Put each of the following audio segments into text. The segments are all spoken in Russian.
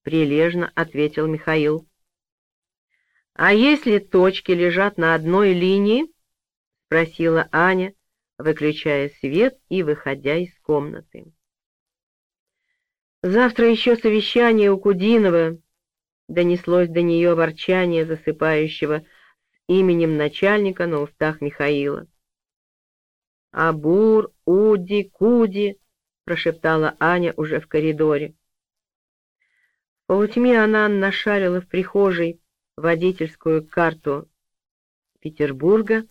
— прилежно ответил Михаил. «А если точки лежат на одной линии?» — спросила Аня, выключая свет и выходя из комнаты. «Завтра еще совещание у Кудинова», — донеслось до нее ворчание засыпающего с именем начальника на устах Михаила. «Абур, Уди, Куди», — прошептала Аня уже в коридоре. Полутьме она нашарила в прихожей водительскую карту Петербурга,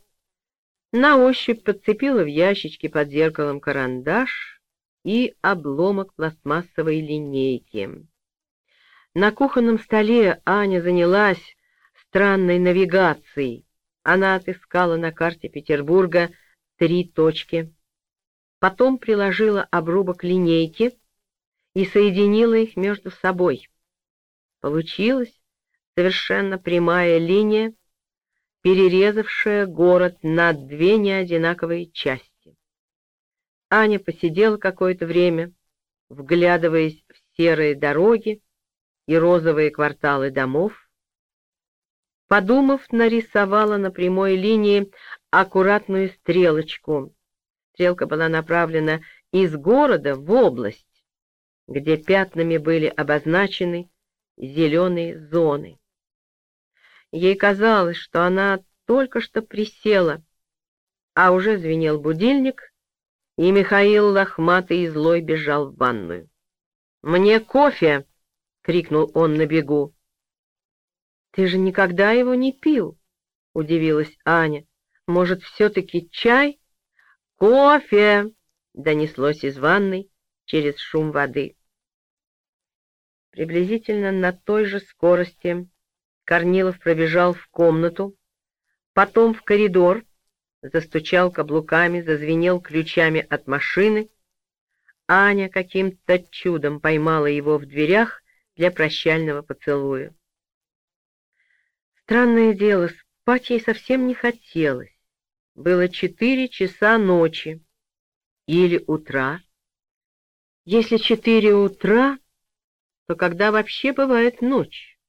на ощупь подцепила в ящичке под зеркалом карандаш и обломок пластмассовой линейки. На кухонном столе Аня занялась странной навигацией. Она отыскала на карте Петербурга три точки. Потом приложила обрубок линейки и соединила их между собой. Получилась совершенно прямая линия, перерезавшая город на две неодинаковые части. Аня посидела какое-то время, вглядываясь в серые дороги и розовые кварталы домов. Подумав, нарисовала на прямой линии аккуратную стрелочку. Стрелка была направлена из города в область, где пятнами были обозначены зеленые зоны. Ей казалось, что она только что присела, а уже звенел будильник, и Михаил лохматый и злой бежал в ванную. «Мне кофе!» — крикнул он на бегу. «Ты же никогда его не пил!» — удивилась Аня. «Может, все-таки чай?» «Кофе!» — донеслось из ванной через шум воды. Приблизительно на той же скорости Корнилов пробежал в комнату, потом в коридор, застучал каблуками, зазвенел ключами от машины. Аня каким-то чудом поймала его в дверях для прощального поцелуя. Странное дело, спать ей совсем не хотелось. Было четыре часа ночи или утра. Если четыре утра, то когда вообще бывает ночь?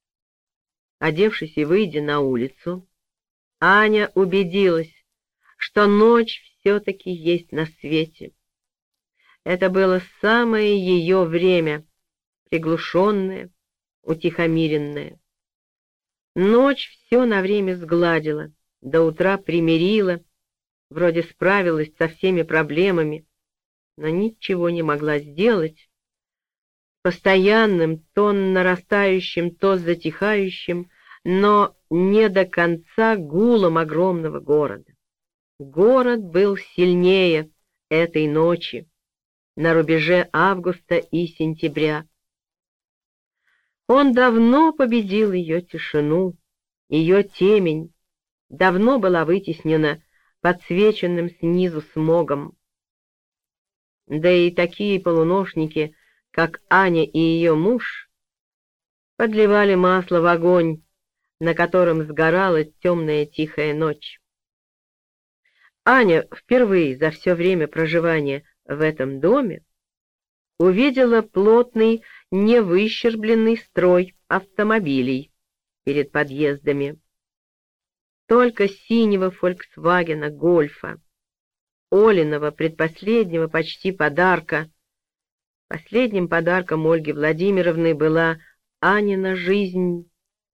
Одевшись и выйдя на улицу, Аня убедилась, что ночь все-таки есть на свете. Это было самое ее время, приглушенное, утихомиренное. Ночь все на время сгладила, до утра примирила, вроде справилась со всеми проблемами, но ничего не могла сделать, постоянным, то нарастающим, то затихающим, но не до конца гулом огромного города. Город был сильнее этой ночи, на рубеже августа и сентября. Он давно победил ее тишину, ее темень, давно была вытеснена подсвеченным снизу смогом. Да и такие полуношники — как Аня и ее муж подливали масло в огонь, на котором сгорала темная тихая ночь. Аня впервые за все время проживания в этом доме увидела плотный, невыщербленный строй автомобилей перед подъездами. Только синего «Фольксвагена» «Гольфа», Олиного предпоследнего почти подарка — Последним подарком Ольги Владимировны была Анина жизнь